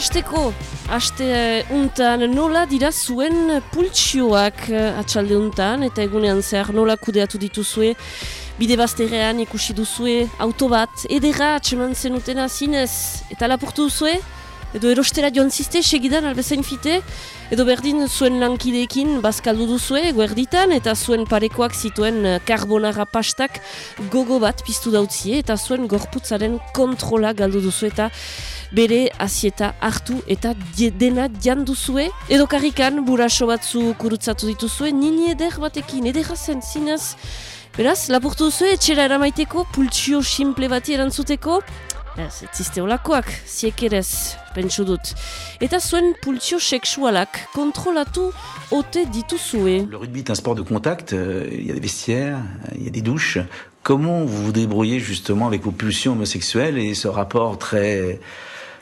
Hasteko, haste uh, untan nola dira zuen pultsioak uh, atxalde untan, eta egunean zer nola kudeatu dituzue, bide bazterrean ikusi duzue, auto bat, edera atseman zenutena zinez, eta lapurtu duzue, edo erostera joan ziste, segidan albezain fite, edo berdin zuen lankideekin bazkaldu duzue, guerditan, eta zuen parekoak zituen karbonara pastak gogo bat piztu dautzie, eta zuen gorputzaren kontrola galdu duzu, eta bere azieta hartu eta dena janduzue, edo karrikan buraso batzu kurutzatu dituzue, nini eder batekin, edera zen, zinez, beraz, lapurtu duzue, etxera eramaiteko, pultsio simple bati erantzuteko, Ez, ez olakoak, pentsu dut. Eta zuen pultsio kontrolatu ote dituzue. Le rugby est un sport de contact, euh, il y a des vestiaires, il y a des douches. Comment vous vous débrouillez justement avec vos pulsions homosexuelles et ce rapport très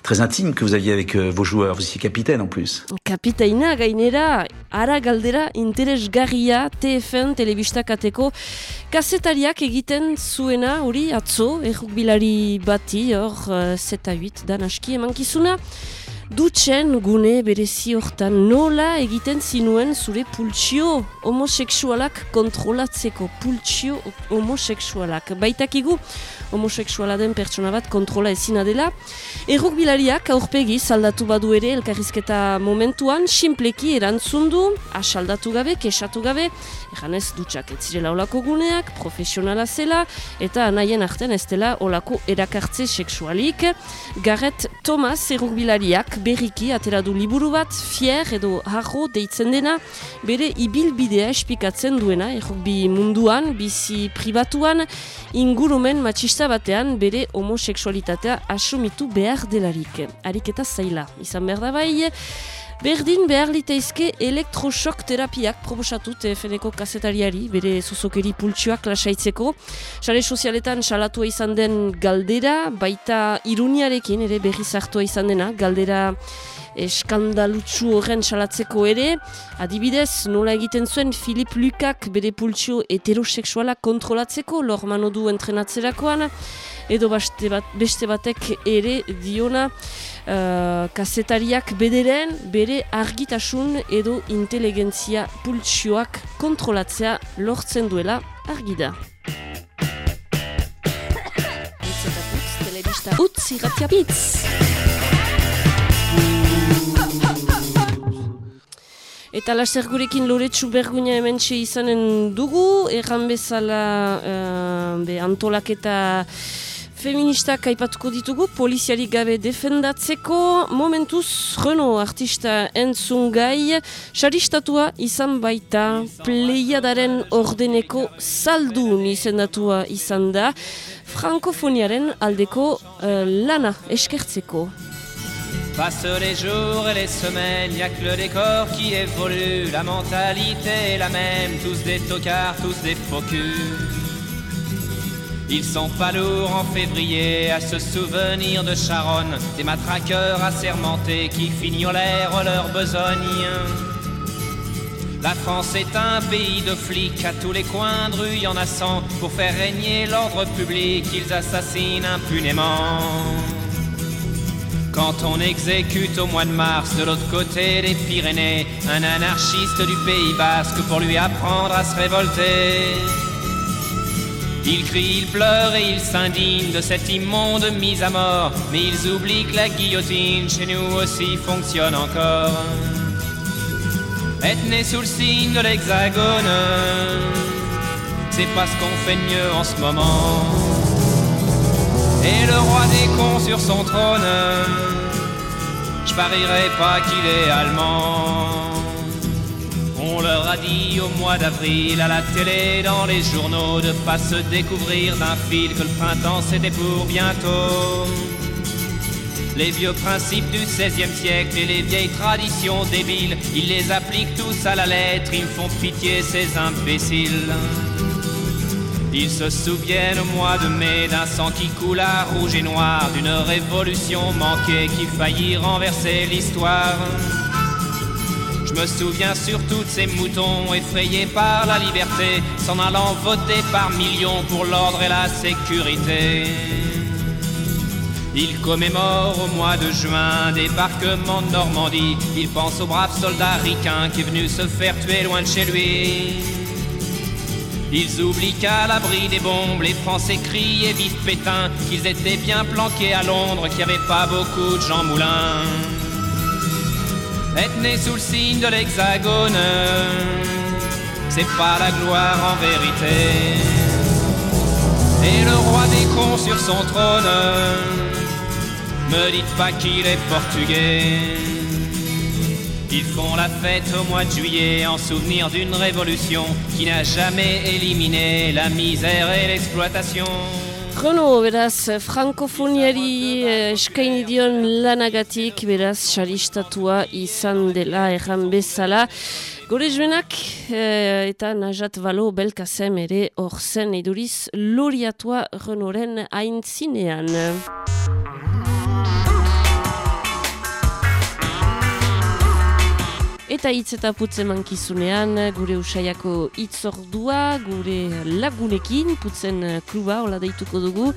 très intime que vous aviez avec euh, vos joueurs. Vous étiez capitaine en plus. Kapitaina gainera, ara galdera interesgarria TFN telebistakateko kasetariak egiten zuena hori atzo, errukbilari bati, hor, uh, zeta 8 dan aski emankizuna. Dutxen gune berezi hortan nola egiten zinuen zure pultsio homoseksualak kontrolatzeko pultsio homoseksualak. Baitakigu homoseksuala den pertsona bat kontrola ezina dela. Erruk bilariak aurpegi saldatu badu ere elkarrizketa momentuan simpleki erantzundu, asaldatu gabe, kesatu gabe, eganez dutxak ez zirela olako guneak, profesionala zela, eta anaien artean ez dela olako erakartze seksualik. Garret Thomas erruk bilariak berriki atera du liburu bat, fier edo harro deitzen dena, bere ibilbidea espikatzen duena, errukbi munduan, bizi pribatuan, ingurumen matxista batean bere homoseksualitatea asumitu behar delarik. Ariketa zaila, izan behar da bai, Berdin behar liteizke elektrosok terapiak proposatu TFN-eko kasetariari, bere zuzokeri pultsioak lasaitzeko. Sare sozialetan salatua izan den galdera, baita iruniarekin ere berri zartua izan dena, galdera eskandalutsu horren salatzeko ere, adibidez, nola egiten zuen Filip Lukak bere pultsio heteroseksuala kontrolatzeko, lor manodu entrenatzerakoan, edo beste, bat, beste batek ere diona, Uh, kasetariak bederen bere argitasun edo inteligentzia pultsioak kontrolatzea lortzen duela argida. Utsi ratiapitz! Eta laster gurekin loretsu berguina hemen izanen dugu, erran bezala uh, be, antolaketa Feministak aipatuko ditugu, poliziari gabe defendatzeko, momentuz, Renault artista entzun gai, xaristatua izan baita, pleiadaren ordeneko saldu izendatua izan da, frankofoniaren aldeko uh, lana eskertzeko. Passe les jours et les semaines, y a que le décor qui évolue, la mentalité est la même, tous des tocards, tous des faux. Ils sont pas lourds en février à se souvenir de Charonne, des matraqueurs assermentés qui fignolèrent leur besogne. La France est un pays de flics, à tous les coins de rue y en a pour faire régner l'ordre public, ils assassinent impunément. Quand on exécute au mois de mars de l'autre côté des Pyrénées un anarchiste du Pays basque pour lui apprendre à se révolter. Ils crient, ils pleurent et ils s'indignent de cette immonde mise à mort. Mais ils oublient que la guillotine chez nous aussi fonctionne encore. Être né sous le signe de l'hexagone, c'est pas ce qu'on fait mieux en ce moment. Et le roi des cons sur son trône, je parierais pas qu'il est allemand. On leur a dit au mois d'avril à la télé, dans les journaux, de pas se découvrir d'un fil que le printemps c'était pour bientôt. Les vieux principes du XVIe siècle et les vieilles traditions débiles, ils les appliquent tous à la lettre, ils font pitié ces imbéciles. Ils se souviennent au mois de mai d'un sang qui coula rouge et noir, d'une révolution manquée qui faillit renverser l'histoire. Je me souviens surtout de ces moutons effrayés par la liberté, s'en allant voter par millions pour l'ordre et la sécurité. Il commémore au mois de juin débarquement de Normandie. Il pense au brave soldat ricain qui est venu se faire tuer loin de chez lui. Ils oublient qu'à l'abri des bombes, les Français crient et vivent Pétain, qu'ils étaient bien planqués à Londres, qu'il n'y avait pas beaucoup de Jean Moulin. Être né sous le signe de l'hexagone, c'est pas la gloire en vérité. Et le roi des cons sur son trône, me dites pas qu'il est portugais. Ils font la fête au mois de juillet en souvenir d'une révolution qui n'a jamais éliminé la misère et l'exploitation. Rono, beraz, frankofoniari eh, eskaini dion lanagatik, beraz, xaristatua izan dela erran bezala. Gore joenak eh, eta najat balo belkazem ere hor zen iduriz loriatua Renoren aintzinean. Eta hitz eta putze mankizunean, gure usaiako itzordua, gure lagunekin, putzen kluba, hola deituko dugu.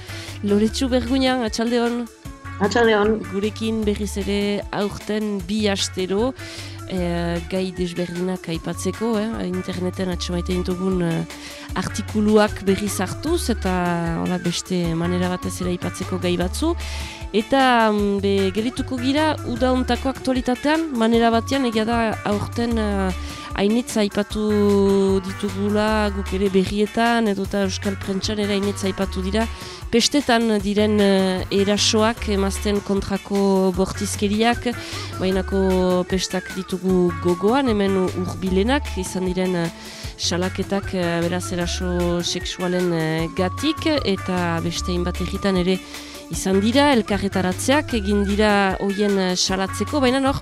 Loretsu bergunean, atxaldeon? Atxaldeon. Gurekin berriz ere aurten bi astero, e, gai desberdinak aipatzeko, eh? interneten atxamaite dugun eh, artikuluak berriz hartuz, eta hola, beste manera batez ere aipatzeko gai batzu. Eta mm, be, gerituko gira, udauntako aktualitatean, manera batean, egia da aurten uh, hainitza aipatu ditugula guk ere berrietan, edo eta Euskal Prentxan ere hainitza aipatu dira. Pestetan diren uh, erasoak, emazten kontrako bortizkeriak, bainako pestak ditugu gogoan, hemen urbilenak, izan diren uh, salaketak uh, beraz eraso seksualen uh, gatik, eta beste bat egitan ere izan dira, elkarretaratzeak egin dira hoien salatzeko, baina hor,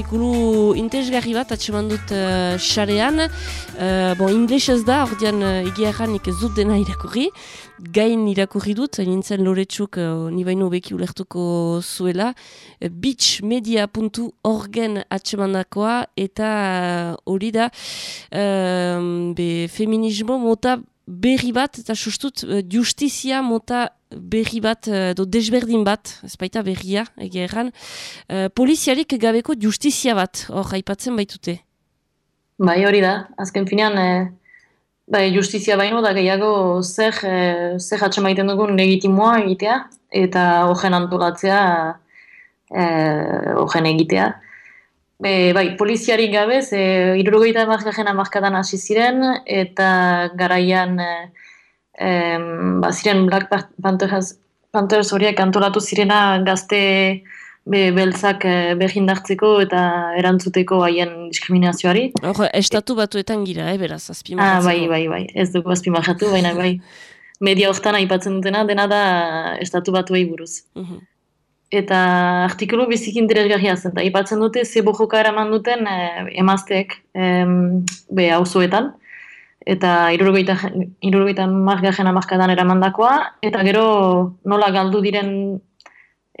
artikulu interesgarri bat atseman dut uh, xarean, uh, bon, ingles da, ordean uh, egia ez dut dena irakurri, gain irakurri dut, nintzen loretsuk uh, ni baino beki ulertuko zuela, uh, beachmedia.orgen atsemandakoa, eta hori da, uh, be, feminismo mota berri bat, eta sustut, justizia mota berri bat, eh, edo desberdin bat, ez baita berria, egia erran, uh, poliziarik gabeko justizia bat, hor, aipatzen baitute. Bai, hori da, azken finean, e, bai, justizia baino da gehiago zer, e, zer maiten dugun legitimoa egitea, eta hogen antolatzea, e, hogen egitea. Be, bai, poliziarik gabe, ze irurogeita emarkajen amarkadan hasi ziren, eta garaian... E, em, ba, ziren Black Panthers, Panthers horiek antolatu zirena gazte be, beltzak e, behindartzeko eta erantzuteko haien diskriminazioari. Hor, estatu batuetan gira, eh, beraz, azpimahatzeko. Ah, bai, bai, bai, ez dugu azpimahatu, baina bai, media hortan aipatzen dutena, dena da estatu batuei buruz. Uh Eta artikulu bizik interesgarria zen, eta aipatzen dute ze bojoka eraman duten e, emazteek e, be hauzuetan eta irurogeita margajen amazkadan eramandakoa, eta gero nola galdu diren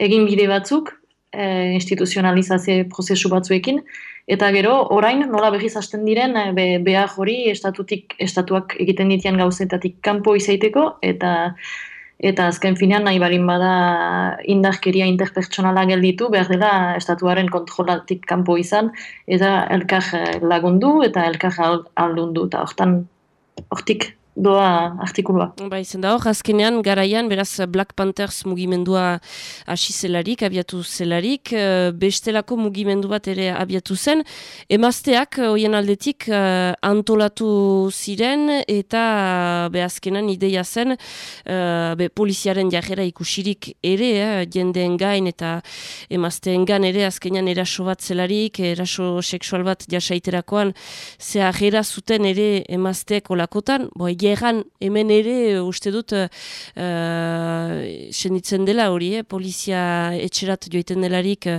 egin bide batzuk, e, instituzionalizazio prozesu batzuekin, eta gero orain nola behiz hasten diren e, be, behar hori estatutik, estatuak egiten ditian gauzetatik kanpo izaiteko, eta eta azken finean nahi barin bada indarkeria interpertsonala gelditu, behar dela estatuaren kontrolatik kanpo izan, eta elkar lagundu eta elkar aldundu, eta hortan hortik doa artikulua. Ba, izan da hor, azkenean, garaian, beraz Black Panthers mugimendua hasi zelarik, abiatu zelarik, eh, bestelako mugimendu bat ere abiatu zen, emazteak, eh, hoien aldetik, uh, antolatu ziren, eta be azkenan ideia zen, be, poliziaren jarrera ikusirik ere, eh, jendeen gain, eta emazteen gan ere, azkenean eraso bat zelarik, eraso seksual bat jasaiterakoan, zea jera zuten ere emazteek olakotan, boi, geran hemen ere uste dut uh, senditzen dela hori, eh? polizia etxerat joiten delarik uh,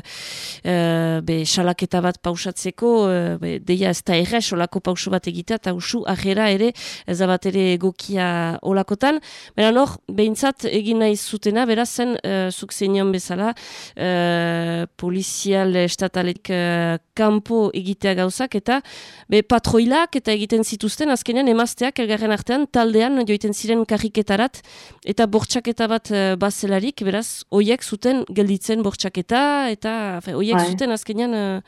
be, salaketa bat pausatzeko, uh, be, deia ez da errez olako pauso bat egitea, eta usu ajera ere, ez da bat ere gokia olakotan. Bera nor, behintzat egin nahi zutena, beraz zen, uh, zuk zenion bezala, uh, polizial estatalik uh, kanpo egitea gauzak, eta be, patroilak eta egiten zituzten, azkenean emazteak elgarren arte baten, taldean joiten ziren kariketarat, eta bortxaketa bat uh, bazelarik, beraz, oiek zuten gelditzen bortxaketa, eta oiek bai. zuten azkenean uh,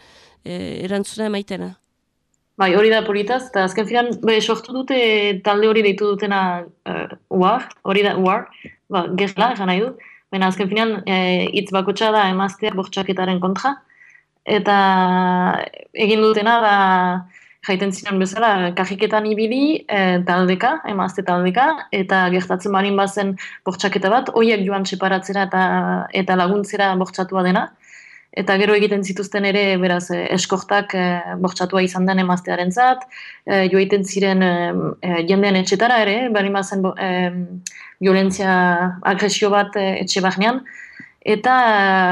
erantzuna emaitena. Bai, hori da politaz, eta azken finan, be, sortu dute talde hori deitu dutena uh, uar, hori da uar, ba, gerla, egan nahi du, baina azken finan, hitz e, bako da emazteak bortxaketaren kontra, eta egin dutena da, jaiten ziren bezala, kajiketan ibili e, taldeka, emazte taldeka, eta gertatzen barin bazen bortxaketa bat, hoiek joan separatzera eta, eta laguntzera bortxatua dena. Eta gero egiten zituzten ere, beraz, e, eskortak e, bortxatua izan den emaztearen zat, e, joiten ziren e, jendean etxetara ere, barin bazen e, violentzia agresio bat e, etxe bahnean, eta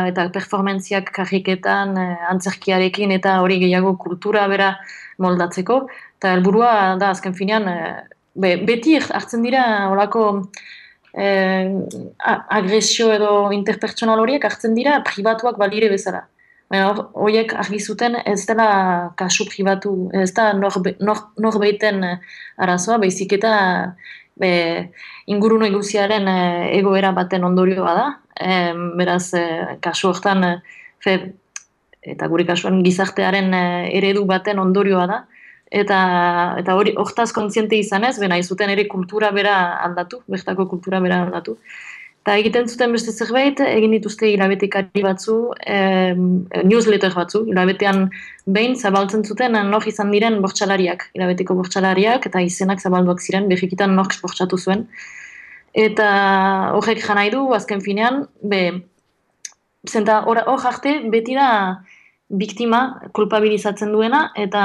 eta performantziak kajiketan, antzerkiarekin, eta hori gehiago kultura bera, moldatzeko, eta helburua da azken finean, e, beti hartzen dira olako e, agresio edo interpertsonal horiek hartzen dira pribatuak balire bezala. Horiek argi zuten ez dela kasu pribatu, ez da norbeiten nor, arazoa, baizik eta be, ingurun eguziaren egoera baten ondorioa da. E, beraz, kasu hortan, fe, eta gure kasuan gizartearen eh, eredu baten ondorioa da. Eta eta hori hortaz kontziente izanez bena izuten ere kultura bera aldatu bertako kultura bera aldatu. Eta egiten zuten beste zerbait egin dituzte hilabetekari batzu eh, newsletter batzu. Hilabetean behin zabaltzen zuten nor izan diren bortxalariak hilabeteko bortxalariak eta izenak zabalduak ziren behikitan nork bortxatu zuen eta horrek janai du azken finean be Zenta hor arte beti da biktima kulpabilizatzen duena eta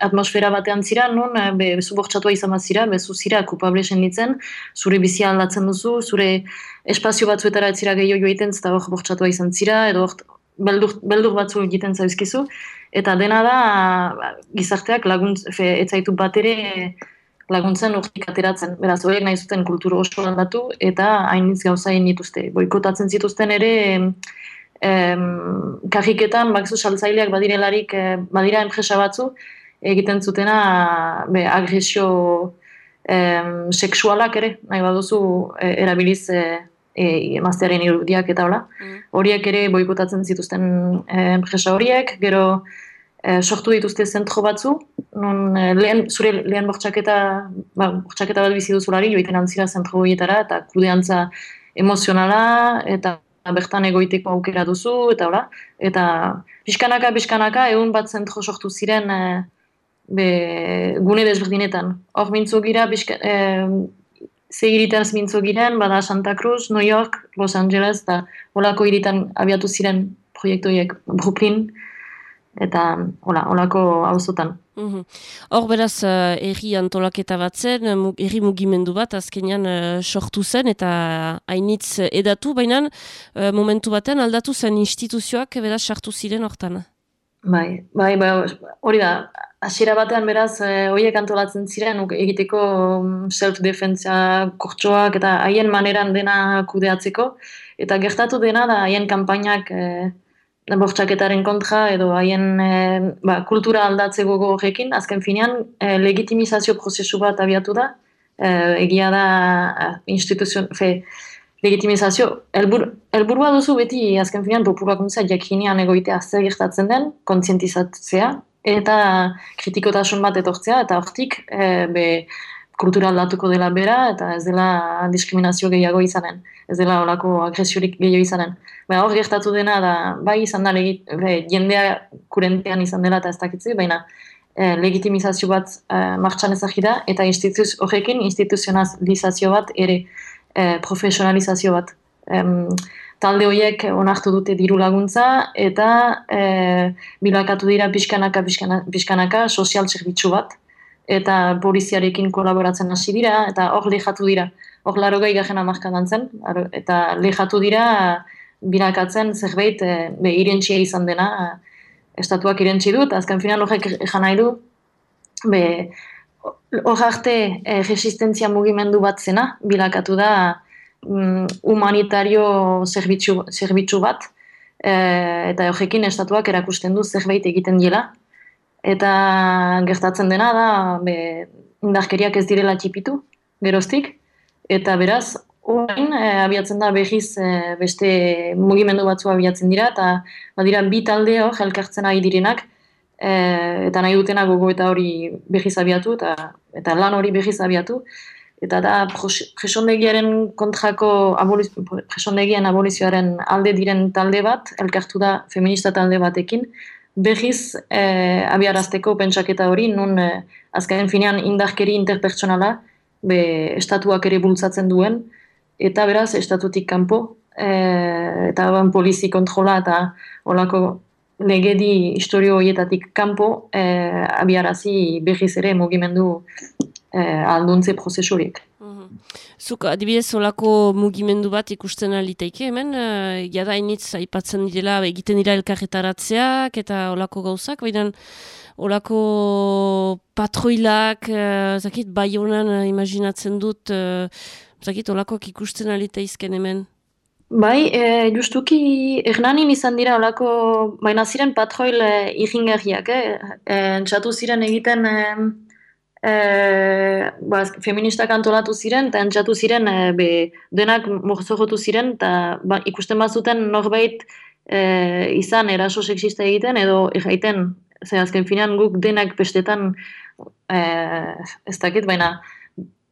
atmosfera batean zira, non eh, be, bezu bortxatua izan bat zira, bezu zira kulpable ditzen, zure bizia aldatzen duzu, zure espazio batzuetara etzira gehiago joiten, eta hor bortxatua izan zira, edo hor beldur, beldur batzu egiten zaizkizu, eta dena da gizarteak laguntz, fe, etzaitu bat ere laguntzen urtik ateratzen. Beraz, horiek nahi zuten kulturo oso aldatu, eta hainitz gauza dituzte. Boikotatzen zituzten ere, em, kajiketan, bakzu saltzaileak badirelarik, e, badira enpresa batzu, egiten zutena be, agresio em, seksualak ere, nahi baduzu e, erabiliz e, emaztearen irudiak eta hola. Mm. Horiek ere boikotatzen zituzten enpresa horiek, gero e, sortu dituzte zentro batzu, non e, lehen, zure lehen bortxaketa, ba, bortxaketa bat bizi duzulari, joiten antzira zentro horietara, eta kudeantza emozionala, eta bertan egoiteko aukera duzu, eta hola. Eta pixkanaka, pixkanaka, egun bat zentro sortu ziren e, be, gune desberdinetan. Hor mintzo gira, pixka, e, ze iritaz mintzo giren, bada Santa Cruz, New York, Los Angeles, eta holako iritan abiatu ziren proiektuiek Brooklyn, eta hola, holako hauzotan. Mhm. Hor beraz, uh, erri antolaketa bat zen, erri mugimendu bat azkenean uh, sortu zen eta hainitz edatu, baina uh, momentu baten aldatu zen instituzioak beraz sartu ziren hortan. Bai, bai, bai, hori da, hasiera batean beraz, horiek antolatzen ziren egiteko mm, self-defensa kortsoak eta haien maneran dena kudeatzeko, eta gertatu dena da haien kanpainak bortxaketaren kontra edo haien e, ba, kultura aldatze gogo horrekin, azken finean e, legitimizazio prozesu bat abiatu da, e, egia da instituzio, fe, legitimizazio, elbur, elburua duzu beti azken finean populakuntza jakinean egoitea zer gertatzen den, kontzientizatzea, eta kritikotasun bat etortzea, eta hortik e, be, kultura aldatuko dela bera, eta ez dela diskriminazio gehiago izanen, ez dela olako agresiorik gehiago izanen. Baina hor gertatu dena da, bai izan da legit, jendea kurentean izan dela eta ez dakitzi, baina e, legitimizazio bat e, martxan ezagir da, eta instituz, horrekin instituzionalizazio bat ere e, profesionalizazio bat. E, talde horiek onartu dute diru laguntza eta e, bilakatu dira pixkanaka, pixkanaka, pixkanaka sozial zerbitzu bat, eta poliziarekin kolaboratzen hasi dira, eta hor lehatu dira. Hor laro gai gajena markadan zen, eta lehatu dira bilakatzen zerbait e, be, irentxia izan dena, estatuak irentxi dut, azken finan horrek ejan nahi du, be, hor arte e, resistentzia mugimendu bat zena, bilakatu da mm, humanitario zerbitzu, zerbitzu bat, e, eta horrekin estatuak erakusten du zerbait egiten dela, eta gertatzen dena da be, indarkeriak ez direla txipitu, geroztik, eta beraz, orain e, abiatzen da behiz e, beste mugimendu batzu abiatzen dira, eta badira bi talde hor, elkartzen ari direnak, e, eta nahi dutena gogo eta hori behiz abiatu, eta, eta lan hori behiz abiatu, eta da presondegiaren kontrako aboliz, presondegian abolizioaren alde diren talde bat, elkartu da feminista talde batekin, behiz e, abiarazteko pentsaketa hori, nun e, azkaren finean indarkeri interpertsonala, be estatuak ere bultzatzen duen, eta beraz estatutik kanpo, e, eta ban polizi kontrola eta olako legedi historio horietatik kanpo e, abiarazi behiz ere mugimendu e, alduntze prozesurik. Mhm. Zuk, adibidez, olako mugimendu bat ikusten aliteike hemen, uh, jada initz aipatzen direla, egiten dira elkarretaratzeak eta olako gauzak, baina olako patroilak, uh, zakit, bai honan uh, imaginatzen dut, uh, zakit, olakoak ikusten aliteizken hemen? Bai, e, justuki ernanin izan dira olako, baina ziren patroil e, iringarriak, eh? E, ziren egiten e, ba, feministak antolatu ziren, eta entzatu ziren, e, be, denak morzogotu ziren, eta ba, ikusten bazuten norbait e, izan eraso sexista egiten, edo egiten, ze azken finean guk denak bestetan, e, ez dakit, baina,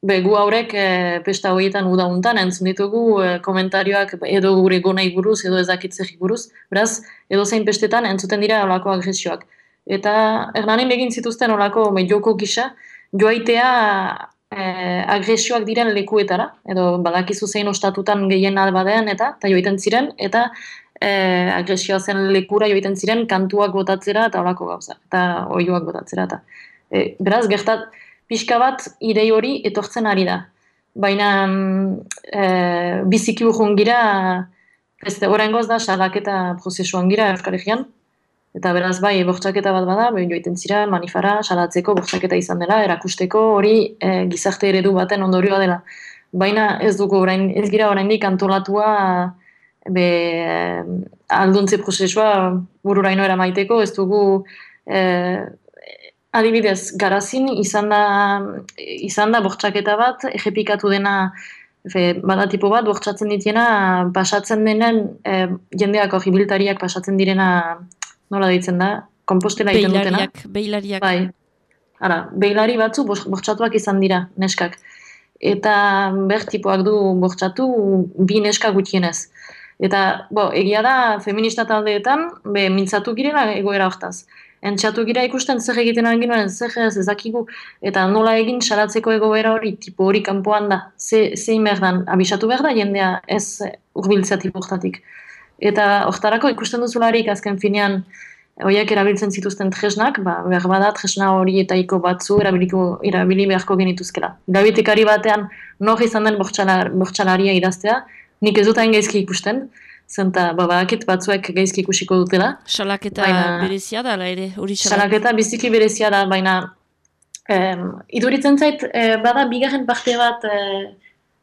be, gu haurek e, pesta horietan udauntan, entzun ditugu e, komentarioak edo gure gonai buruz, edo ez dakit buruz, beraz, edo zein pestetan entzuten dira olako agresioak. Eta ernanin egin zituzten olako joko gisa, joaitea eh, agresioak diren lekuetara, edo badakizu zein ostatutan gehien albadean eta, eta joiten ziren, eta eh, agresioa zen lekura joiten ziren kantuak botatzera eta olako gauza, eta oioak botatzera. Eta, e, beraz, gertat, pixka bat idei hori etortzen ari da. Baina e, biziki urgun gira, ez da, da, salaketa prozesuan gira Euskal Eta beraz bai, bortxaketa bat bada, behin joiten zira, manifara, salatzeko bortxaketa izan dela, erakusteko hori e, gizarte eredu baten ondorioa dela. Baina ez dugu orain, ez gira oraindik antolatua be, alduntze prozesua bururaino eramaiteko, ez dugu e, adibidez, garazin izan da, izan da bortxaketa bat, ejepikatu dena Fe, bada tipo bat, bortxatzen ditiena, pasatzen denen, e, jendeako jibiltariak pasatzen direna nola deitzen da, kompostela egiten dutena. Beilariak, Bai, ara, beilari batzu bortxatuak izan dira, neskak. Eta ber tipoak du bortxatu bi neska gutienez. Eta, bo, egia da, feminista taldeetan, be, mintzatu girela egoera hortaz. Entxatu gira ikusten zer egiten ari ginoen, zer ez ezakigu, eta nola egin salatzeko egoera hori, tipo hori kanpoan da, ze, zein behar dan, abisatu behar da jendea ez urbiltzatik bortatik. Eta hortarako ikusten duzularik azken finean horiek erabiltzen zituzten tresnak, ba, behar bada tresna hori eta iko batzu erabiliko, erabili beharko genituzkela. Irabitekari batean nor izan den bortxalaria idaztea, nik ez dut hain gaizki ikusten, zenta ba, batzuek gaizki ikusiko dutela. Salaketa berezia da, ere, hori salaketa. biziki berezia da, baina em, iduritzen zait, e, bada bigarren parte bat, e,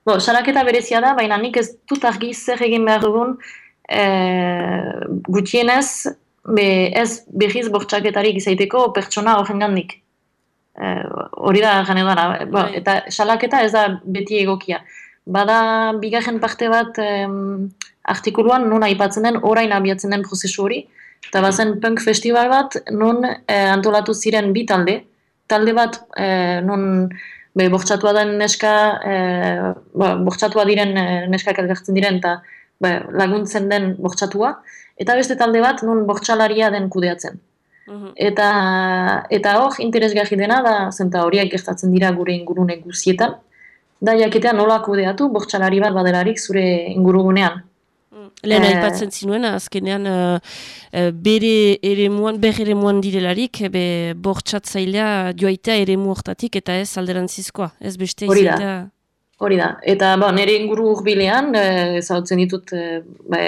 bo, salaketa berezia da, baina nik ez dut argi zer egin behar dugun, e, gutienez, be, ez behiz bortxaketarik izaiteko pertsona horren gandik. E, hori da gane dara, ba, bai. eta salaketa ez da beti egokia. Bada bigarren parte bat em, artikuluan non aipatzen den orain abiatzen den prozesu hori, eta bazen punk festival bat non e, antolatu ziren bi talde, talde bat e, non be, bortxatua den neska, e, ba, bortxatua diren e, neskak elgartzen diren, eta ba, laguntzen den bortxatua, eta beste talde bat non bortxalaria den kudeatzen. Mhm. Eta eta hor interesgarri dena da zenta horiek gertatzen dira gure ingurune guztietan. Da jakitea nola kudeatu bortxalari bat badelarik zure ingurugunean. Mm. Lehen eh, aipatzen zinuen, azkenean uh, bere ere muan, bere ere muan direlarik, be, bortxatzailea joaitea ere muortatik eta ez alderantzizkoa, ez beste izatea... Hori da, eta ba, nire inguru urbilean, e, ditut e, ba,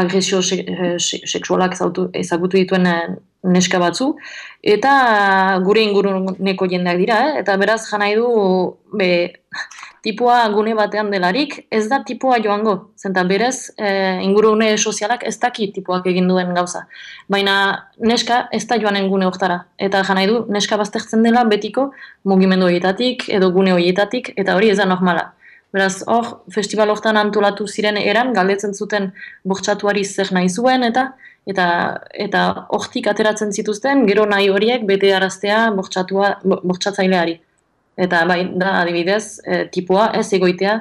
agresio e, seksualak ezagutu dituen e, neska batzu, eta gure inguru neko jendeak dira, eh? eta beraz janai du be, tipua gune batean delarik, ez da tipua joango. Zenta berez, e, ingurune sozialak ez daki tipuak egin duen gauza. Baina neska ez da joanen gune hortara. Eta jana du, neska baztertzen dela betiko mugimendu horietatik edo gune horietatik, eta hori ez da normala. Beraz, hor, festival hortan antolatu ziren eran, galdetzen zuten bortxatuari zer nahi zuen, eta eta eta hortik ateratzen zituzten, gero nahi horiek bete araztea bortxatzaileari. Eta bai, da adibidez, e, tipua ez egoitea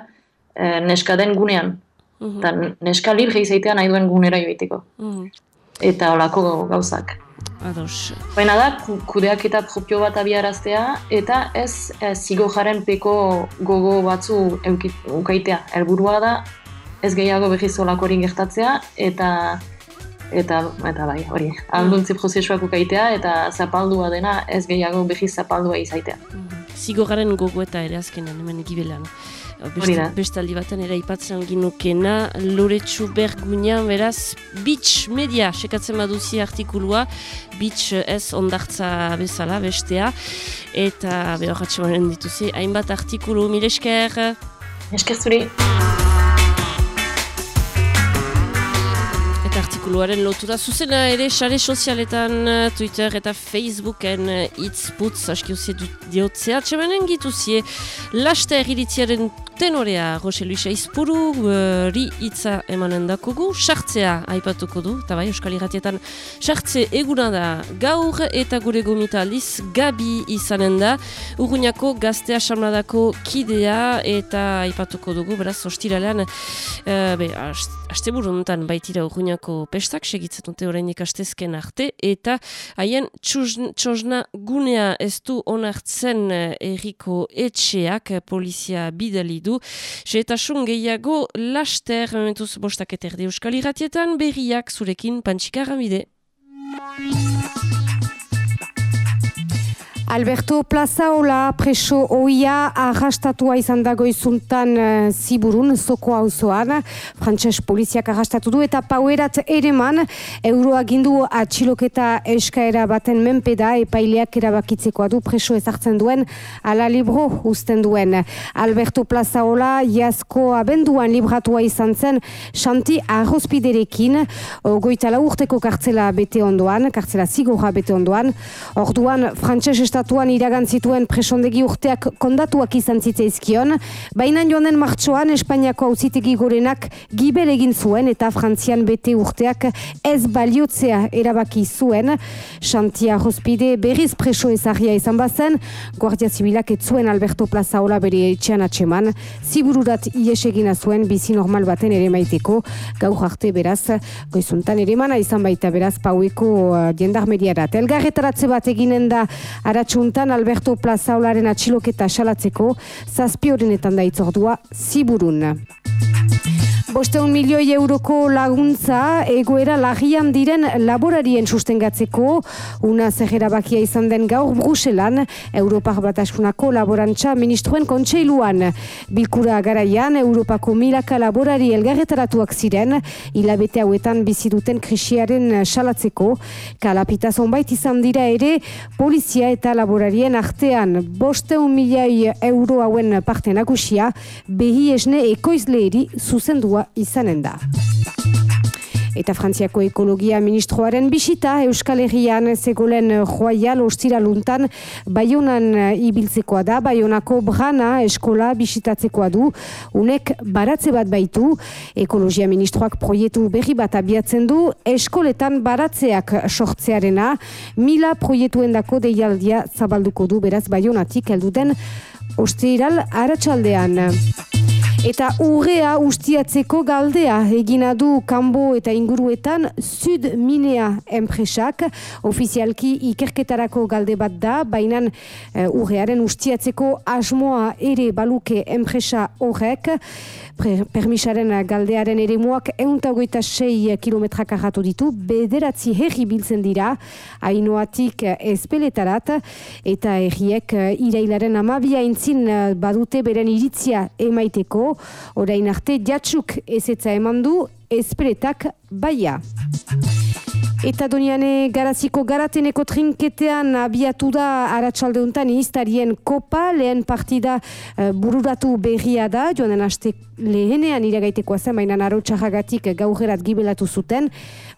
e, neska den gunean. Mm -hmm. neska libre izaitea nahi duen gunera joiteko. Mm Eta olako gauzak. Ados. Baina da, kudeak eta propio bat abiaraztea, eta ez e, zigo jaren peko gogo batzu eukaitea. Elburua da, ez gehiago behiz olakorin gertatzea, eta eta eta bai, hori, alduntzi prozesuak ukaitea eta zapaldua dena ez gehiago behiz zapaldua izaitea. Mm zigoraren gogoeta ere azkenan, hemen egibelan. Best, bestaldi baten ere ipatzen ginukena, Loretsu Bergunean, beraz, Beach Media, sekatzen baduzi artikulua, Beach ez ondartza bezala, bestea, eta behar hatxemaren dituzi, hainbat artikulu, mire esker? Esker zuri. Artikuluaren lotura zuzena ere sare sozialetan eh, Twitter eta Facebooken eh, hitz putz askiuzie diotzea. Txemanen gituzie laste egiritziaren tenorea Jose Luisa Izpuru ri hitza emanen dakugu. Sartzea aipatuko du eta bai Euskal Iratietan sartze eguna da. Gaur eta gure gomita aldiz Gabi izanen da Urruñako gaztea samladako kidea eta aipatuko dugu beraz ostiralean uh, be, aste buruntan baitira Urruñako pestak segitzen dute orain ikastezken arte eta haien txosna gunea ez du onartzen erriko etxeak polizia bidali du. Seetasun gehiago laster mementuz bostak eterde euskal irratietan berriak zurekin pantxikarra bide. Alberto Plazaola preso oia arrastatua izan dago izuntan uh, ziburun, zoko hauzoan. Frantses poliziak arrastatu du eta pauerat ereman euroa gindu atxiloketa eskaera baten menpeda epaileak erabakitzekoa du preso ezartzen duen ala libro usten duen. Alberto Plazaola jazko abenduan libratua izan zen xanti arrozpiderekin goitala urteko kartzela bete ondoan, kartzela zigorra bete ondoan. Orduan, Frantses estatuan iragan zituen presondegi urteak kondatuak izan zitzaizkion, baina joan den martxoan Espainiako hauzitegi gorenak gibel egin zuen eta Frantzian bete urteak ez baliotzea erabaki zuen. Xantia hospide berriz preso ezarria izan bazen, Guardia Zibilak ez zuen Alberto Plazaola bere etxean atxeman, zibururat ies egina zuen bizi normal baten ere maiteko, gaur arte beraz, goizuntan ere mana izan baita beraz paueko uh, diendarmediarat. Elgarretaratze bat eginen da aratx Txuntan Alberto Plazaolaren atxiloketa salatzeko, zazpi da itzordua, ziburun. Bosteun milioi euroko laguntza egoera lagian diren laborarien sustengatzeko una zehera bakia izan den gaur Bruselan Europak Batasunako laborantza ministroen kontseiluan. Bilkura garaian Europako milaka laborari elgarretaratuak ziren hilabete hauetan bizi duten krisiaren salatzeko kalapita zonbait izan dira ere polizia eta laborarien artean bosteun milioi euro hauen parte nagusia behi esne ekoizleeri zuzendua izanen da. Eta Frantziako ekologia ministroaren bisita Euskal Herrian zegolen joaial ostira luntan Bayonan ibiltzekoa da, Bayonako brana eskola bisitatzekoa du, unek baratze bat baitu, ekologia ministroak proietu berri bat abiatzen du, eskoletan baratzeak sortzearena, mila proietuen dako deialdia zabalduko du, beraz Bayonatik elduden ostiral aratsaldean. Eta urrea ustiatzeko galdea egina du kanbo eta inguruetan Sud Minea enpresak. Ofizialki ikerketarako galde bat da, baina uh, urrearen ustiatzeko asmoa ere baluke enpresa horrek. Permisaren galdearen ere muak euntagoita sei kilometrak arratu ditu, bederatzi herri biltzen dira, hainoatik espeletarat, eta herriek irailaren amabia intzin badute beren iritzia emaiteko, orain arte jatsuk ezetza eman du espretak baia. Eta doniane garaziko garateneko trinketean abiatu da aratsalde untan iztarien kopa, lehen partida uh, bururatu berria da, joan den aste lehenean iragaitekoa zen, baina arotxarragatik gaugerat gibelatu zuten.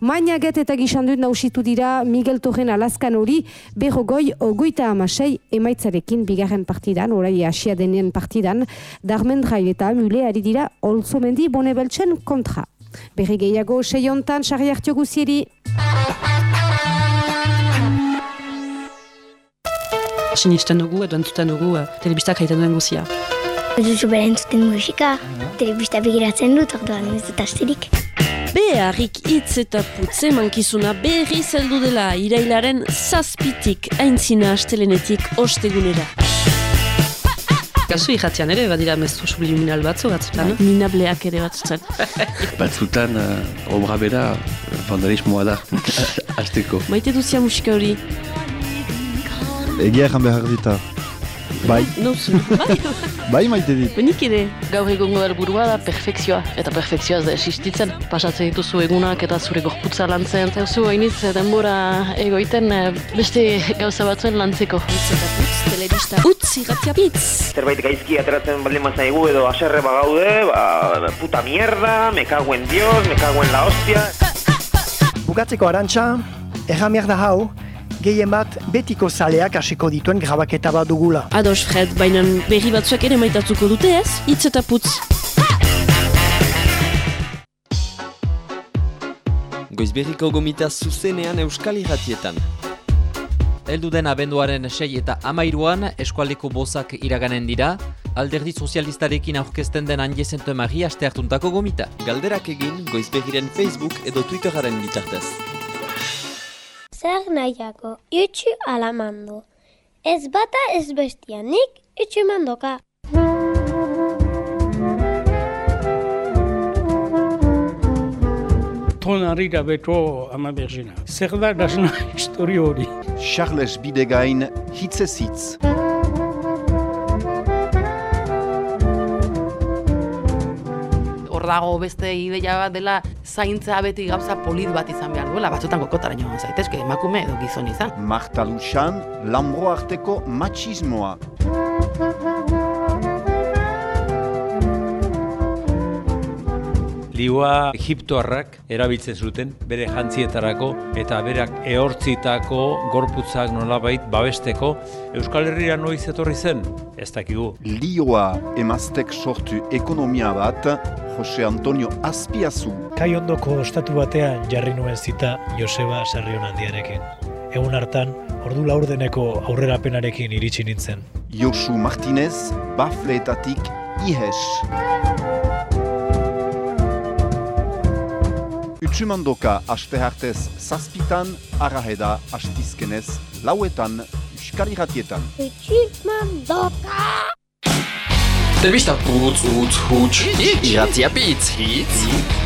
Mainaget eta gisanduit nausitu dira Miguel Torren alaskan hori, berrogoi ogoita amasei emaitzarekin bigarren partidan, orai asia denen partidan, darmen eta mule ari dira olzomendi bone beltzen kontra. Berri gehiago, seiontan, sarri hartio guzieri. Sinisten dugu, edo entzuten dugu, uh, telebistak haiten duen guzia. Ez duzu bera entzuten musika, telebista begiratzen dut, orduan ez dut asterik. Beharrik hitz eta putze mankizuna berri zeldu dela irailaren zazpitik aintzina astelenetik ostegunera. Kasu irratian ere, badira mezu subliminal batzu batzutan, minableak ere batzutan. Batzutan, uh, obra bera, vandalismoa da, azteko. Maite duzia musika hori? Egia egan behar dita. Bai. Nauzu, bai. Bai maite dit. Benik ere. Gaur egongo helburua da perfekzioa, eta perfekzioa ez da existitzen. Pasatzen dituzu egunak eta zure gorputza lantzen. Zeuzu hainiz denbora egoiten eh, beste gauza batzuen lantzeko. Utz irratia bitz. Zerbait gaizki ateratzen baldin mazaigu edo aserre bagaude, ba, puta mierda, me cago en Dios, me cago en la hostia. Bukatzeko arantxa, erramiak da hau, gehien bat betiko zaleak hasiko dituen grabaketa bat dugula. Ados Fred, baina berri batzuak ere maitatzuko dute ez? Itz eta putz. Goizberriko gomita zuzenean Euskal Irratietan. Eldu den abenduaren sei eta amairuan eskualdeko bozak iraganen dira, alderdi sozialistarekin aurkezten den handiezentu emari aste hartuntako gomita. Galderak egin Goizberriren Facebook edo Twitteraren bitartez. Zer nahiako, itxu alamando. Ez bata ez bestia, nik itxu mandoka. Tonarira beto ama berzina. Zer da dasna histori hori. Charles Bidegain, hitzez hitz. Hor dago beste ideia bat dela zaintza beti gauza polit bat izan behar duela, batzutan kokotara joan zaitezke, emakume edo gizon izan. Marta Luxan, lambro arteko machismoa. Liua Egiptoarrak erabiltzen zuten bere jantzietarako eta berak ehortzitako gorputzak nolabait babesteko Euskal Herria noiz etorri zen? Ez dakigu. Lioa emaztek sortu ekonomia bat, Jose Antonio Azpiazu. Kai ondoko ostatu batean jarri nuen zita Joseba Sarrion handiarekin. Egun hartan, ordu laurdeneko aurrerapenarekin iritsi nintzen. Josu Martinez, bafleetatik ihes. Utsumandoka aste hartez zazpitan, araheda astizkenez, lauetan, Euskal Irratietan. Utsumandoka! Telebista putz, utz, huts, irratia bitz, hitz.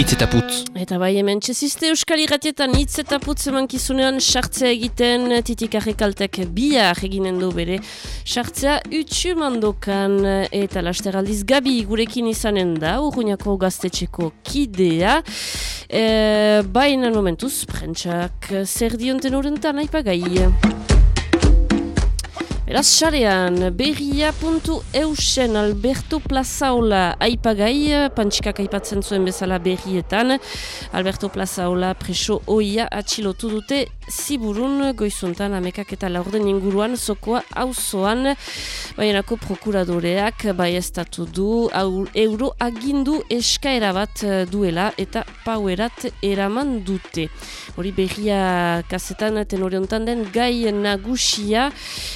Itz eta putz. Eta bai hemen txezizte Euskal Irratietan hitz eta putz emankizunean sartzea egiten titik arrekaltek bihar eginen du bere sartzea utxu mandokan eta lasteraldiz gabi gurekin izanen da urruñako gaztetxeko kidea e, baina momentuz prentsak zer dionten urentan aipagai. Beraz, xarean, berria.eusen Alberto Plazaola aipagai, pantxikak aipatzen zuen bezala berrietan. Alberto Plazaola preso oia atxilotu dute ziburun goizuntan amekak eta laurden inguruan zokoa auzoan baienako prokuradoreak bai du au, euro agindu eskaera bat duela eta pauerat eraman dute. Hori berria kasetan tenore den gai nagusia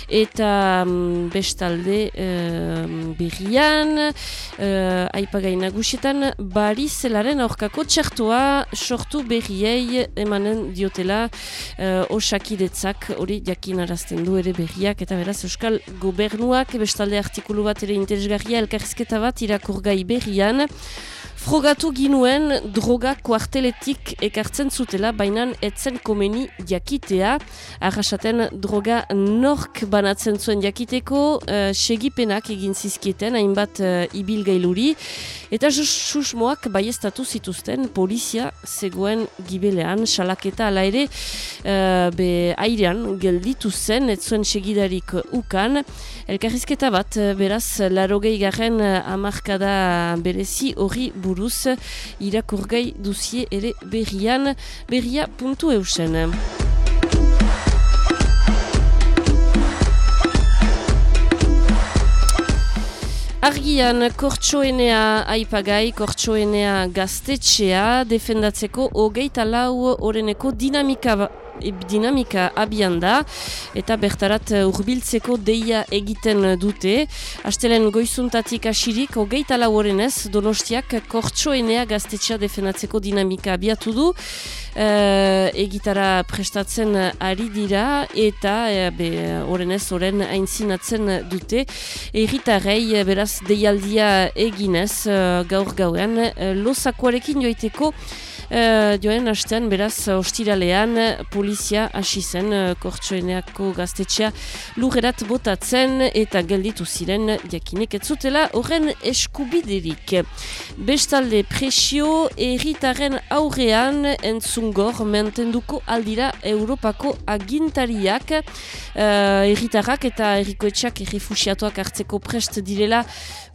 eta um, bestalde um, berrian uh, aipagai nagusietan bari zelaren aurkako txertoa sortu berriei emanen diotela uh, osakidetzak. Hori jakin arazten du ere berriak eta beraz Euskal Gobernuak bestalde artikulu bat ere interesgarria elkarrizketa bat irakurgai berrian Frogatu ginuen droga kuarteletik ekartzen zutela, bainan etzen komeni jakitea. Arrasaten droga nork banatzen zuen jakiteko, uh, segipenak egin zizkieten, hainbat uh, ibilgailuri. Eta susmoak baiestatu zituzten, polizia zegoen gibelean, salaketa ala ere, uh, be airean gelditu zen, ez zuen segidarik ukan. Elkarrizketa bat, beraz, larogei garen amarkada berezi hori buruz irakurgai duzie ere berrian berria puntu eusen. Argian kortsoenea aipagai, kortsoenea gaztetxea defendatzeko hogeita lau oreneko dinamika dinamika abian da eta bertarat eh, urbiltzeko deia egiten dute. Astelen goizuntatik asirik, hogeita lauren ez, donostiak kortsoenea gaztetxea defenatzeko dinamika abiatu du. Uh, egitara prestatzen ari dira eta uh, oren ez oren aintzinatzen dute egitarrei beraz deialdia eginez gaur gauean uh, lozakoarekin joiteko Uh, joen hastean beraz ostiralean polizia hasi zen uh, kortsoeneako gaztetxea lugerat botatzen eta gelditu ziren jakinek ez zutela horren eskubiderik. Bestalde presio erritaren aurrean entzungor mentenduko aldira Europako agintariak. Uh, erritarrak eta errikoetxak errefusiatuak hartzeko prest direla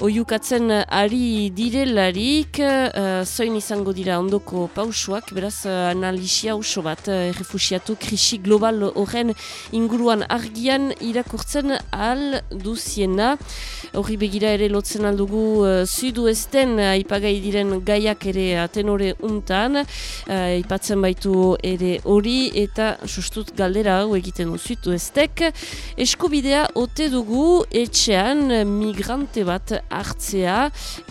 oiukatzen ari direlarik. Uh, zoin izango dira ondoko pausuak, beraz uh, analisia oso bat uh, refusiatu krisi global horren inguruan argian irakurtzen al duziena. Horri begira ere lotzen aldugu uh, zudu esten uh, ipagai diren gaiak ere atenore untan, uh, ipatzen baitu ere hori eta sustut galdera hau egiten du zudu estek. Eskubidea ote dugu etxean migrante bat hartzea,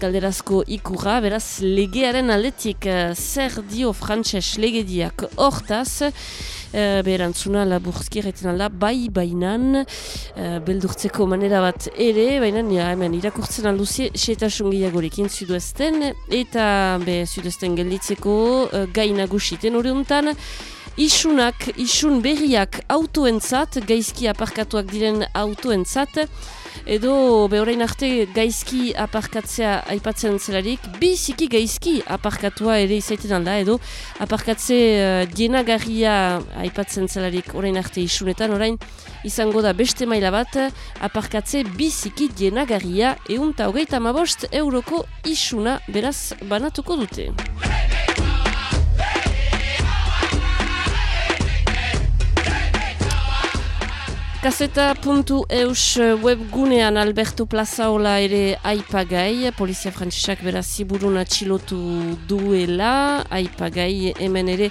galderazko ikurra, beraz legearen aletik uh, zer dio frantses legediak? Hortaz, uh, berantzuna laburzki erretzen alda, bai bainan, uh, beldurtzeko manera bat ere, bainan ja, hemen irakurtzen alduzie, setasun gehiagorekin zuduesten, eta be zuduesten gelditzeko uh, gai nagusiten hori Isunak, isun berriak autoentzat, gaizki aparkatuak diren autoentzat, edo behorain arte gaizki aparkatzea aipatzen zelarik, biziki gaizki aparkatua ere izaiten alda, edo aparkatze uh, dienagarria aipatzen zelarik orain arte isunetan, orain izango da beste maila bat, aparkatze biziki dienagarria eunta hogeita mabost euroko isuna beraz banatuko dute. Kaseta.eus webgunean Alberto Plazaola ere aipagai, Polizia Frantzisak beraz ziburun atxilotu duela, aipagai hemen ere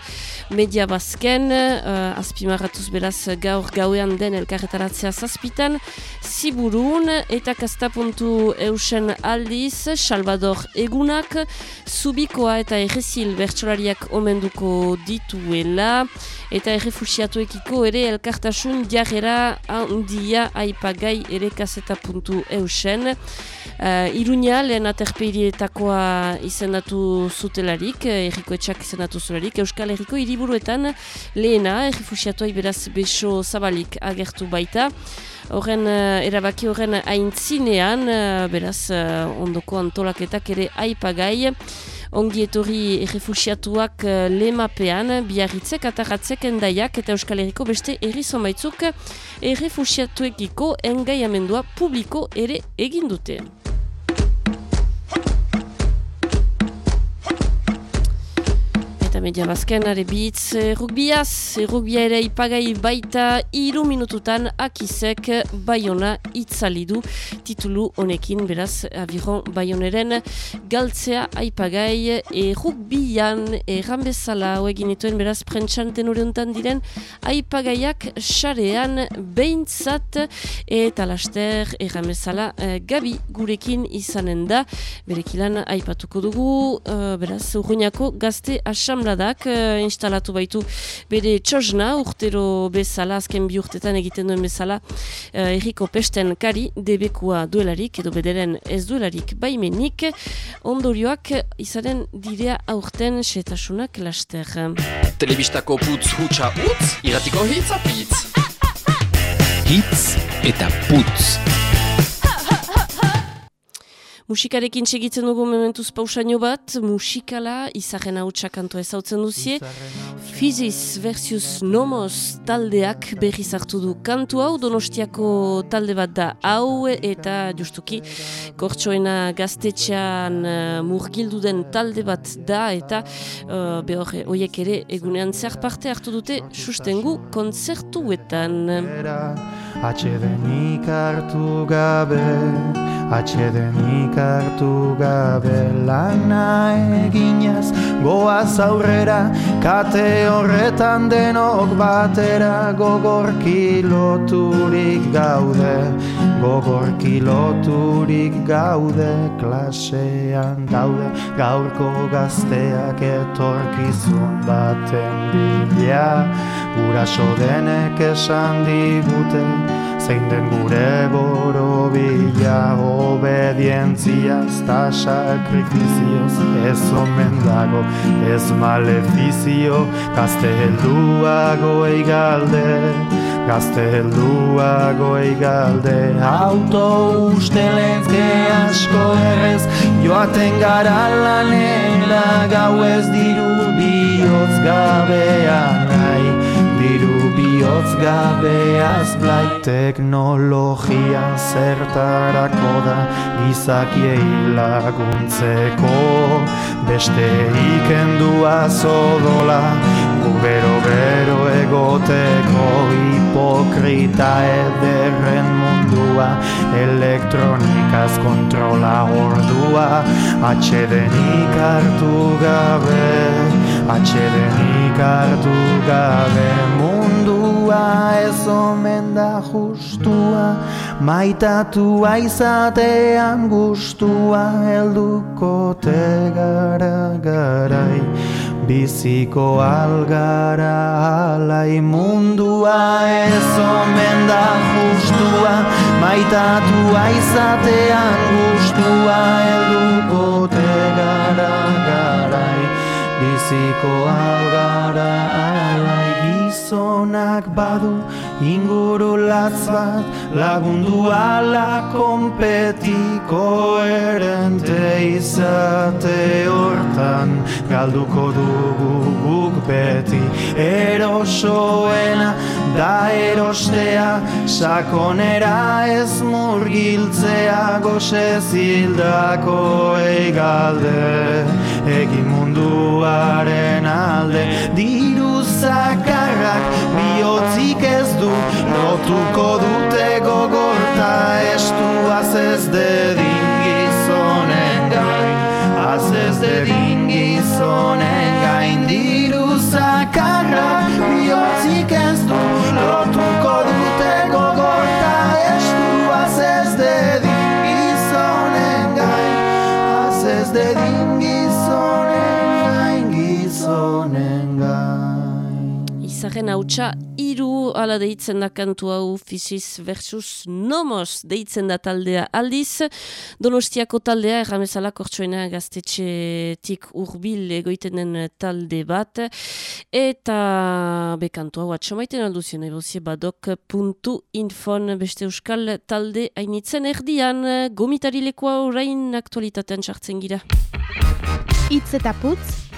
media bazken, uh, azpimarratuz beraz gaur gauean den elkarretaratzea zazpitan, ziburun eta Kaseta.eusen aldiz, Salvador Egunak, Zubikoa eta Errezil bertsolariak omenduko dituela, eta errefusiatuekiko ere elkartasun jarrera handia aipagai ere kaseta puntu eusen. Uh, Iruña lehen aterpeirietakoa izendatu zutelarik, erriko etxak izendatu zutelarik, Euskal Herriko hiriburuetan lehena, errefusiatuai beraz beso zabalik agertu baita. Horren, uh, erabaki horren aintzinean, beraz, ondoko antolaketak ere aipagai ongi etorri errefusiatuak uh, lemapean, biarritzek, ataratzek, endaiak eta Euskal Herriko beste erri zomaitzuk errefusiatuekiko engaiamendua publiko ere egin dute. Eta media bazken, are bitz, e, rugbiaz, e, rugbia ere ipagai baita iru minututan akizek baiona itzalidu titulu honekin, beraz, abiron baioneren galtzea aipagai e, rugbian erran bezala hoegin ituen, beraz, prentsan tenuriontan diren aipagaiak xarean behintzat eta laster erran bezala gabi gurekin izanen da, berekilan aipatuko dugu, beraz, urruñako gazte asamla asambladak uh, instalatu baitu bere txosna urtero bezala, azken bi urtetan egiten duen bezala uh, erriko pesten kari debekua duelarik edo bederen ez duelarik baimenik ondorioak izaren direa aurten setasunak laster. Telebistako putz hutsa utz, iratiko hitz apitz. Hitz eta putz. Musikarekin segitzen dugu mementuz pausaino bat, musikala, izaren hau txakanto ezautzen duzie. Fizis versus Nomos taldeak berri zartu du kantu hau, donostiako talde bat da hau, eta justuki, kortsoena gaztetxean uh, murgildu den talde bat da, eta uh, behor, oiek ere egunean zer parte hartu dute sustengu konzertuetan. Atxedenik hartu gabe, atxedenik hartu gabe lana eginez Goaz aurrera, kate horretan denok batera Gogorki loturik gaude, gogorki loturik gaude Klasean gaude, gaurko gazteak etorkizun baten bila. Guraso denek esan digute zein den gure borobila. Obedientziaz ta sakrifizioz ez omen dago ez malefizio gazte helduago eigalde gazte helduago eigalde auto uste lentzke asko errez joaten gara lanera gau ez diru bihotz gabean bihotz gabeaz blai teknologia zertarako da gizakiei laguntzeko. Beste ikendua zodola gu bero egoteko hipokrita ederren mundua elektronikaz kontrola ordua atxedenik hartu gabe atxedenik hartu gabe mundua ez omen da justua. Maitatua izatean gustua helduko tegara garai. Biziko algara alai mundua ez omen da justua. Maitatua izatean gustua helduko tegara biziko algara alai gizonak badu inguru latz bat lagundu ala kompetiko erente izate hortan. Galduko dugu guk beti erosoena da erostea sakonera ez murgiltzea goxe zildako eigalde egin munduaren alde. Diru zakarrak bihotzik ez du lotuko dute gogorta estu ez dedin gizonen gain. Az ez dedin gizonen gain diru zakarrak bihotzik ez du Izaren hautsa iru ala deitzen da kantu hau Fisis versus Nomos deitzen da taldea aldiz. Donostiako taldea erramezala kortsuena gaztetxetik urbil egoiten den talde bat. Eta be kantu hau atxamaiten alduzion ebozie badok.infon beste euskal talde hainitzen erdian gomitari lekoa orain aktualitatean sartzen gira. Itz eta putz,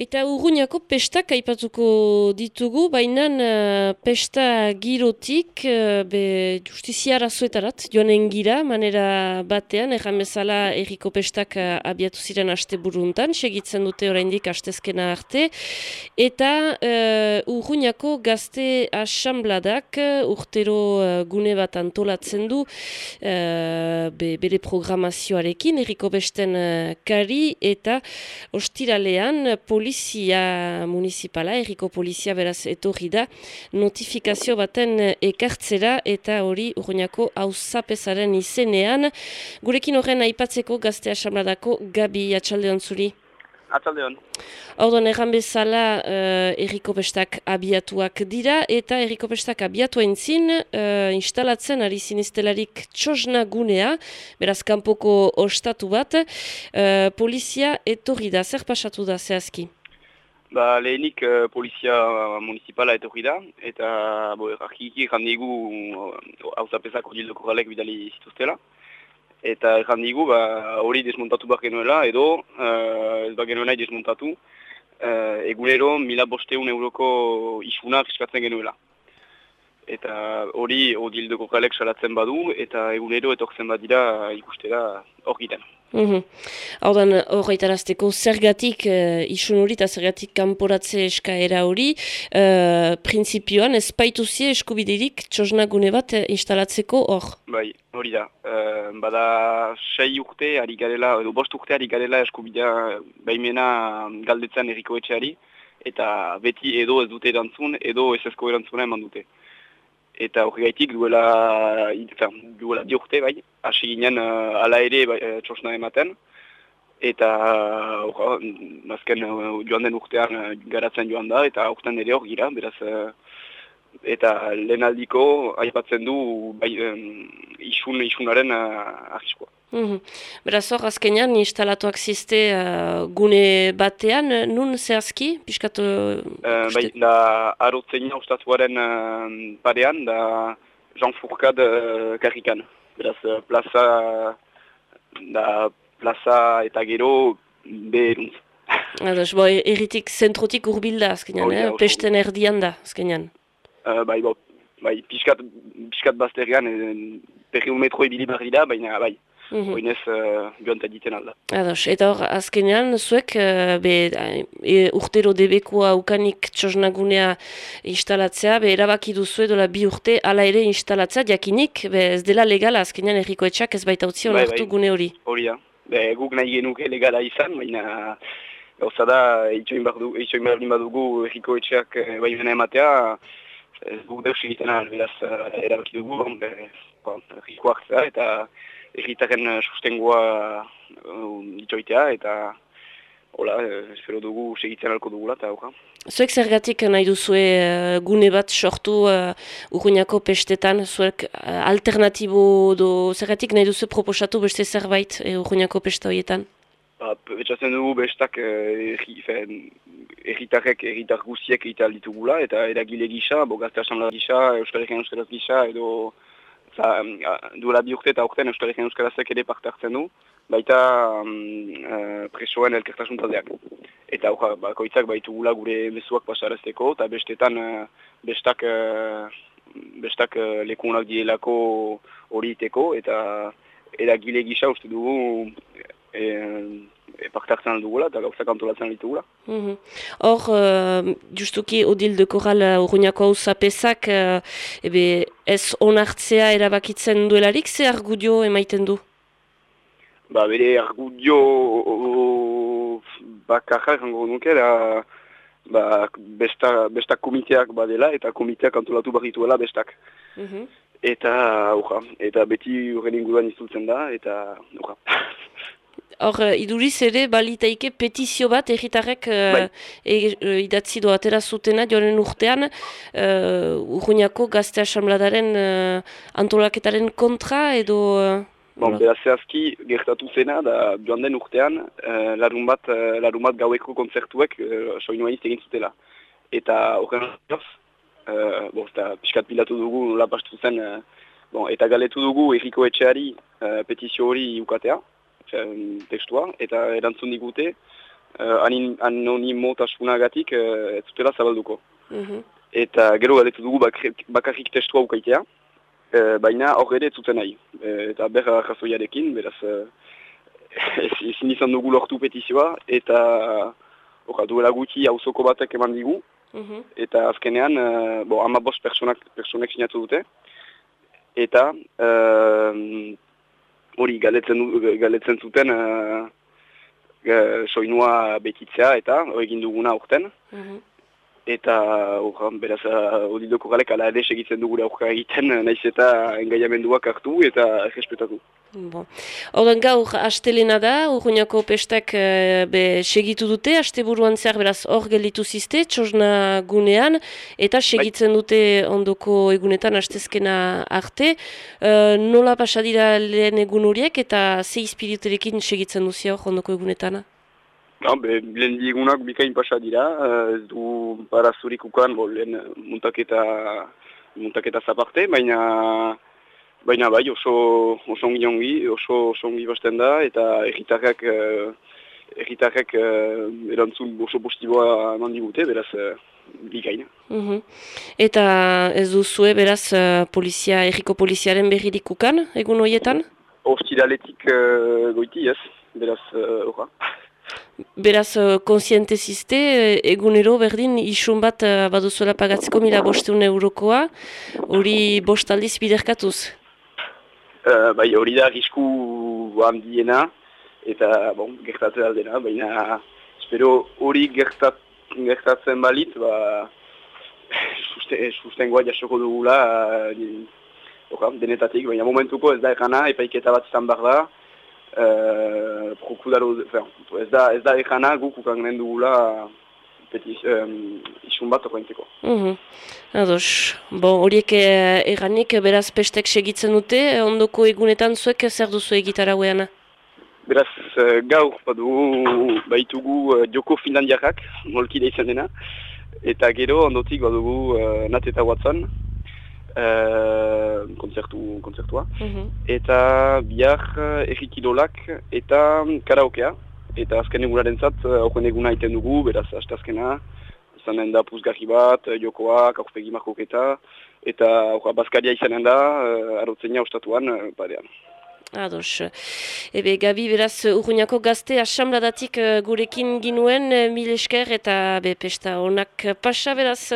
Eta urruñako pestak aipatuko ditugu, baina uh, pesta girotik, uh, be justiziara zuetarat, joanen gira, manera batean, erran bezala erriko pestak uh, abiatu ziren aste buruntan, segitzen dute oraindik astezkena arte, eta uh, urruñako gazte asambladak urtero uh, gune bat antolatzen du, uh, be, bere programazioarekin, erriko pesten uh, kari, eta ostiralean, poli polizia municipala, erriko polizia beraz etorri da, notifikazio baten ekartzera eta hori urruñako hauzapezaren izenean. Gurekin horren aipatzeko gazte asamladako Gabi Atxaldeon zuri. Atzaldeon. Ordon, erran bezala uh, erriko bestak abiatuak dira, eta erriko bestak abiatu entzin, uh, instalatzen ari zinistelarik txosna gunea, beraz kanpoko ostatu bat, uh, polizia etorri da, zer pasatu da, zehazki? Ba, lehenik uh, polizia municipala etorri da, eta bo, errakiki jandigu hau zapezako jildoko galek bidali zituztela eta erran digu ba, hori desmontatu bat genuela edo uh, ez bat genuela desmontatu uh, egunero mila bosteun euroko isuna fiskatzen genuela. Eta hori odildoko kalek salatzen badu eta egunero etortzen badira ikustera hor giten. Mm -hmm. zergatik uh, isun hori eta zergatik kanporatze eskaera hori, uh, prinsipioan ez baituzie eskubiderik txosnagune bat instalatzeko hor? Bai, hori da. Uh, bada sei urte ari garela, edo bost urte ari garela eskubidea baimena galdetzen erriko etxeari, eta beti edo ez dute erantzun, edo ez ezko erantzuna eman dute eta hori gaitik duela, duela di urte bai, hasi ginen uh, ala ere bai, uh, txosna ematen, eta uh, mazken uh, joan den urtean uh, garatzen joan da, eta urtean ere hor gira, beraz, uh, eta lehen aldiko aipatzen du bai, um, isun, isunaren uh, arriskoa. Mm Beraz hor, azkenean, instalatuak ziste uh, gune batean, nun zehazki, piskatu? Uh, bai, da arotzenia ustatuaren uh, parean, da Jean Fourcade uh, karrikan. Beraz, uh, plaza, da plaza eta gero beheruntz. Ados, bo, erritik zentrotik urbilda azkenean, eh? pesten erdian da azkenean. Uh, bai, bo, bai, piskat, piskat bazterian, eh, perri un metro ibili barri da, baina bai. -hmm. Oinez uh, joan egiten alda. Ados, eta hor, azkenean, zuek, uh, be, e, urtero debekoa ukanik txosnagunea instalatzea, be, erabaki duzu edola bi urte ala ere instalatzea, jakinik, be, ez dela legala azkenean erriko etxak ez baita utzi bai, bai. gune hori. Hori da, be, guk nahi genuke legala izan, baina gauza da, eitxoin behar badugu erriko etxak eh, bai ematea, ez guk deus egiten beraz, erabaki dugu, errikoak zera, eta egitaren uh, sustengoa uh, itxoitea eta hola, espero dugu segitzen alko dugula eta hauka. Zuek zergatik nahi duzue gune bat sortu uh, urruñako pestetan, zuek alternatibo do zergatik nahi duzu proposatu beste zerbait uh, urruñako pesta horietan? Ba, betxatzen dugu bestak erritarrek, erritar guziek egital ditugula eta eragile gisa, bo gazte asamla gisa, euskal euskaraz gisa edo Za, duela bi urte eta urtean Euskal Herrian Euskarazek ere parte hartzen du, baita um, uh, presoen elkertasun taldeak. Eta hau, bakoitzak baitu gula gure mezuak pasarazteko, eta bestetan uh, bestak, uh, bestak uh, lekunak dielako hori iteko, eta eragile gisa uste dugu e, e, parte hartzen dugula eta gauzak antolatzen ditugula. Mhm. Hor, uh, justuki Odil de Corral urruñako hau zapezak, uh, ebe ez onartzea erabakitzen duelarik, ze argudio emaiten du? Ba, bere argudio bakarra jango nuke, da, ba, besta, besta komiteak badela eta komiteak antolatu barrituela bestak. Mm Eta, uja, eta beti horren inguruan izultzen da, eta, uja. Hor, uh, iduriz ere, balitaike petizio bat egitarrek uh, bai. e, e, idatzi doa atera zutena joaren urtean uh, urruñako gazte asamladaren uh, antolaketaren kontra edo... Uh, bon, Beraz, zehazki gertatu zena da joan den urtean uh, larun, bat, uh, larun bat gaueko konzertuek uh, soinua egin zutela. Eta horren joz, uh, bo, piskat pilatu dugu lapastu zen, uh, bon, eta galetu dugu erriko etxeari uh, petizio hori ukatea testua, eta erantzun digute, uh, anin, anonimotasunagatik uh, ez zutela zabalduko. Mhm. Eta gero galetu dugu bakarrik testua ukaitea, uh, baina hor ere ez zuten nahi. Uh, eta berra jasoiarekin, beraz, uh, ezin izan dugu lortu petizioa, eta uh, duela guti hausoko batek eman digu, mhm. eta azkenean, uh, bo, ama bost personak, personek sinatu dute, eta hori galetzen, galetzen zuten uh, soinua betitzea eta egin duguna urten. Mhm. Eta hor, beraz, odildoko galek ala ere segitzen dugure aurka egiten, naiz eta engaiamenduak hartu eta errespetatu. Bon. Horren gaur, astelena da, urruñako pestak e, be, segitu dute, asteburuan zehar beraz hor gelitu ziste, txosna gunean, eta segitzen dute ondoko egunetan astezkena arte. E, nola pasadira lehen egun horiek eta ze izpiriturekin segitzen duzia hor ondoko egunetan? No, be, lehen digunak bikain pasa dira, eh, ez du parazurik ukan, bo, lehen muntaketa, muntaketa zaparte, baina baina bai oso, oso ongi ongi, oso, oso ongi basten da, eta erritarrak erritarrak uh, erantzun oso postiboa eman digute, beraz uh, bikaina. Mhm. Eta ez duzue beraz polizia, erriko poliziaren berririk ukan, egun horietan? Ostiraletik uh, goiti, ez, beraz, horra. Beraz, uh, konsiente ziste, uh, egunero berdin isun bat uh, baduzuela pagatzeko mila bosteun eurokoa, hori bost aldiz biderkatuz? Uh, bai, hori da risku handiena, eta bon, gertatzen aldena, baina espero hori gertat, gertatzen balit, ba, sustengoa jasoko dugula, uh, denetatik, baina momentuko ez da egana, epaiketa bat izan behar da, Uh, ez da ez da ekana guk ukangen dugula um, isun bat horrentiko. Mm -hmm. Ados, bon, horiek eganik beraz pestek segitzen dute, ondoko egunetan zuek zer duzu egitara hueana? Beraz, uh, gaur badu baitugu joko finlandiakak, molkide izan dena, eta gero ondotik badugu uh, nat eta watson, uh, konzertu, konzertua. Mhm. Eta bihar errikidolak eta karaokea. Eta azken eguraren zat, horren eguna iten dugu, beraz, hasta azkena. Izan den da puzgarri bat, jokoak, aurpegi markoketa. Eta aurra, bazkaria izanen da, uh, arotzenia ostatuan, uh, badean. Ados. Ebe, Gabi, beraz, urruñako gazte asambladatik gurekin ginuen, mil esker eta be, pesta honak pasa, beraz.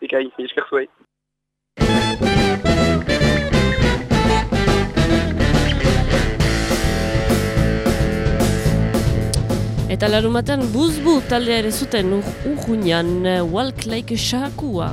Ikai, mil esker zuei. Eta larumatan buzbu taldea ere zuten urruñan walk like shakua.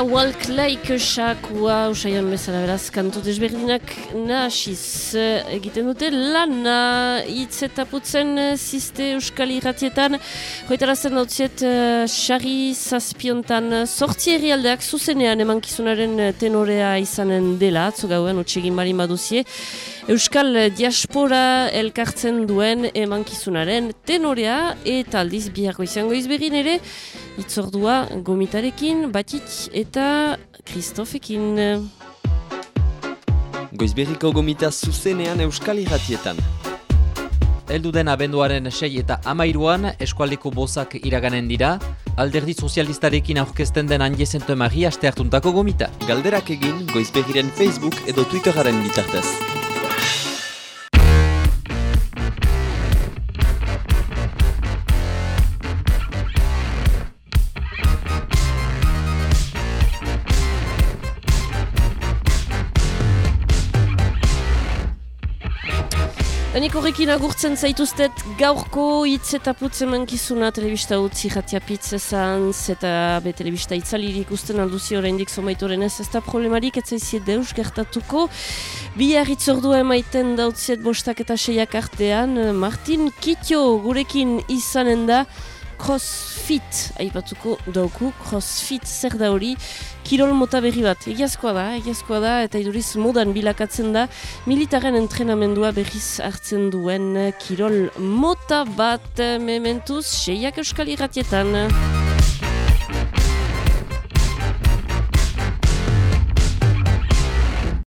Taldea walk like shakua usaian bezala beraz kantu desberdinak nahasiz eh, egiten dute lana. Hitz eta putzen eh, ziste euskal irratietan hoitarazten dautziet uh, xarri zazpiontan. Sortzi herrialdeak zuzenean emankizunaren eh, tenorea izanen dela atzo gauen utxegin bari maduzie. Euskal diaspora elkartzen duen emankizunaren tenorea eta aldiz biharko izango izberin ere itzordua gomitarekin, batik eta Kristofekin. Goizberriko gomita zuzenean euskal irratietan. Eldu den abenduaren sei eta amairuan eskualdeko bozak iraganen dira, alderdi sozialistarekin aurkezten den handiezentu emari aste hartuntako gomita. Galderak egin goizbegiren Facebook edo Twitteraren bitartez. Danik horrekin agurtzen zaituztet gaurko hitz eta putz emankizuna telebista utzi jatia pitz ezan eta be telebista itzalirik ikusten alduzi oraindik zomaitoren ez ez da problemarik ez zaiziet deus gertatuko bi arritzordua emaiten dautziet bostak eta seiak artean Martin Kitio gurekin izanen da crossfit aipatuko dauku crossfit zer da hori kirol mota berri bat. Egiazkoa da egiazkoa da eta iduriz modan bilakatzen da militaren entrenamendua berriz hartzen duen kirol mota bat. Mementuz seiak euskal irratietan